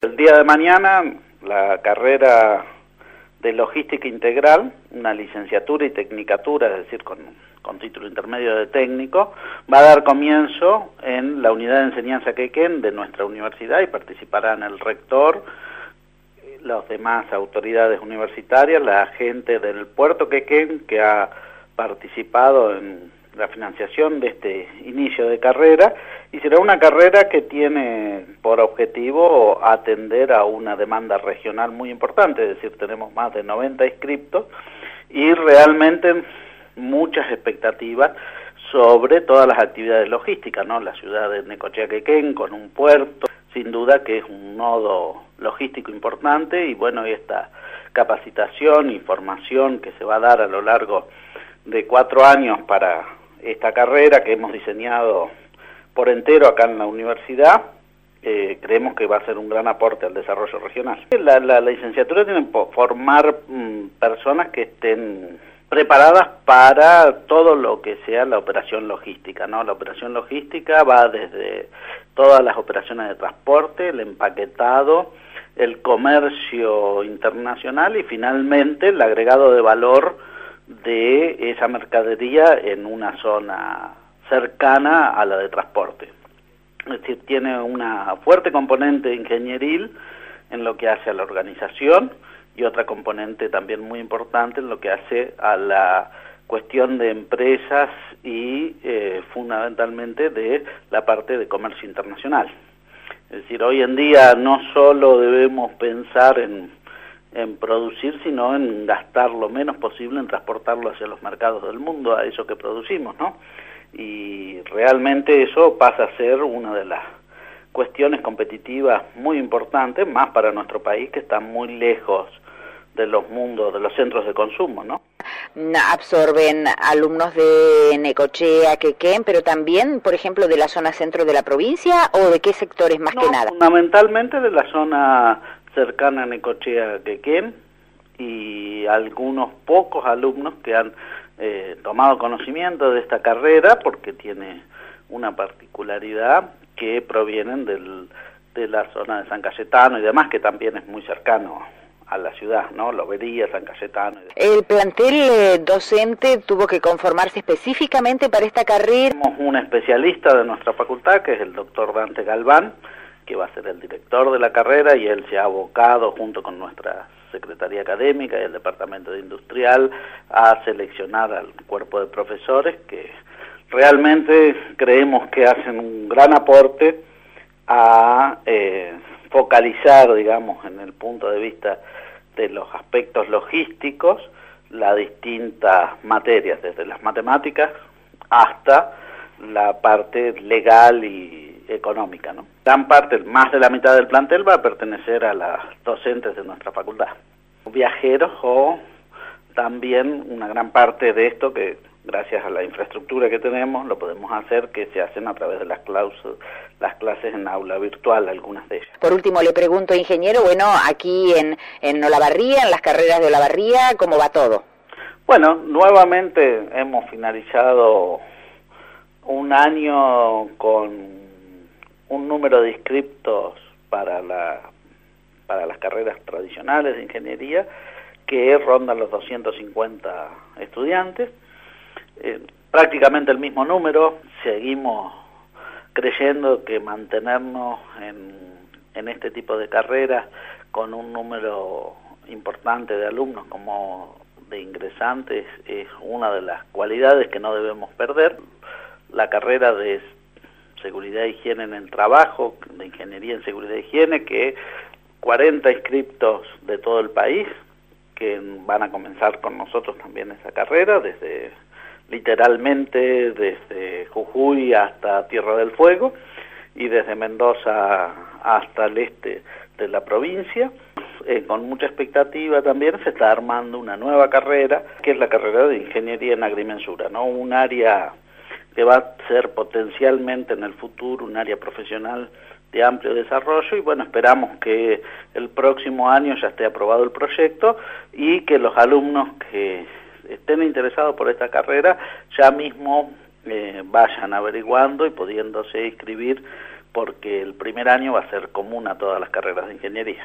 El día de mañana la carrera de logística integral, una licenciatura y tecnicatura, es decir, con, título intermedio de técnico, va a dar comienzo en la unidad de enseñanza Quequén de nuestra universidad y participarán el rector, las demás autoridades universitarias, la gente del puerto Quequén que ha participado en la financiación de este inicio de carrera y será una carrera que tiene por objetivo atender a una demanda regional muy importante, es decir, tenemos más de 90 inscriptos y realmente muchas expectativas sobre todas las actividades logísticas, ¿no? La ciudad de Necochea Quequén con un puerto, sin duda que es un nodo logístico importante y bueno, esta capacitación y formación que se va a dar a lo largo de cuatro años para esta carrera que hemos diseñado por entero acá en la universidad, eh, creemos que va a ser un gran aporte al desarrollo regional. La, la, licenciatura tiene que formar mm, personas que estén preparadas para todo lo que sea la operación logística, ¿no? La operación logística va desde todas las operaciones de transporte, el empaquetado, el comercio internacional y finalmente el agregado de valor de esa mercadería en una zona cercana a la de transporte. Es decir, tiene una fuerte componente ingenieril en lo que hace a la organización y otra componente también muy importante en lo que hace a la cuestión de empresas y eh, fundamentalmente de la parte de comercio internacional. Es decir, hoy en día no solo debemos pensar en en producir, sino en gastar lo menos posible en transportarlo hacia los mercados del mundo, a eso que producimos, ¿no? Y realmente eso pasa a ser una de las cuestiones competitivas muy importantes, más para nuestro país que está muy lejos de los mundos, de los centros de consumo, ¿no? Absorben alumnos de Necochea, Quequén, pero también, por ejemplo, de la zona centro de la provincia o de qué sectores más que nada? Fundamentalmente de la zona cercana a Necochea Quequén y algunos pocos alumnos que han eh, tomado conocimiento de esta carrera porque tiene una particularidad que provienen del, de la zona de San Cayetano y demás, que también es muy cercano a la ciudad, ¿no? Lobería, San Cayetano. ¿El plantel eh, docente tuvo que conformarse específicamente para esta carrera? Tenemos un especialista de nuestra facultad, que es el doctor Dante Galván, que va a ser el director de la carrera y él se ha abocado junto con nuestra Secretaría Académica y el Departamento de Industrial a seleccionar al cuerpo de profesores que realmente creemos que hacen un gran aporte a eh, focalizar, digamos, en el punto de vista de los aspectos logísticos, las distintas materias, desde las matemáticas hasta la parte legal y económica. ¿no? Gran parte, más de la mitad del plantel va a pertenecer a las docentes de nuestra facultad. Viajeros o también una gran parte de esto que gracias a la infraestructura que tenemos lo podemos hacer que se hacen a través de las, las clases en aula virtual, algunas de ellas. Por último le pregunto, ingeniero, bueno, aquí en, en Olavarría, en las carreras de Olavarría, ¿cómo va todo? Bueno, nuevamente hemos finalizado un año con un número de inscriptos para, la, para las carreras tradicionales de ingeniería que rondan los 250 estudiantes. Eh, prácticamente el mismo número, seguimos creyendo que mantenernos en, en este tipo de carreras con un número importante de alumnos como de ingresantes es una de las cualidades que no debemos perder. La carrera de seguridad e higiene en el trabajo, de ingeniería en seguridad e higiene, que 40 inscriptos de todo el país que van a comenzar con nosotros también esa carrera, desde literalmente desde Jujuy hasta Tierra del Fuego y desde Mendoza hasta el este de la provincia. Eh, con mucha expectativa también se está armando una nueva carrera, que es la carrera de Ingeniería en Agrimensura, ¿no? un área que va a ser potencialmente en el futuro un área profesional de amplio desarrollo y bueno, esperamos que el próximo año ya esté aprobado el proyecto y que los alumnos que estén interesados por esta carrera ya mismo eh, vayan averiguando y pudiéndose inscribir porque el primer año va a ser común a todas las carreras de ingeniería.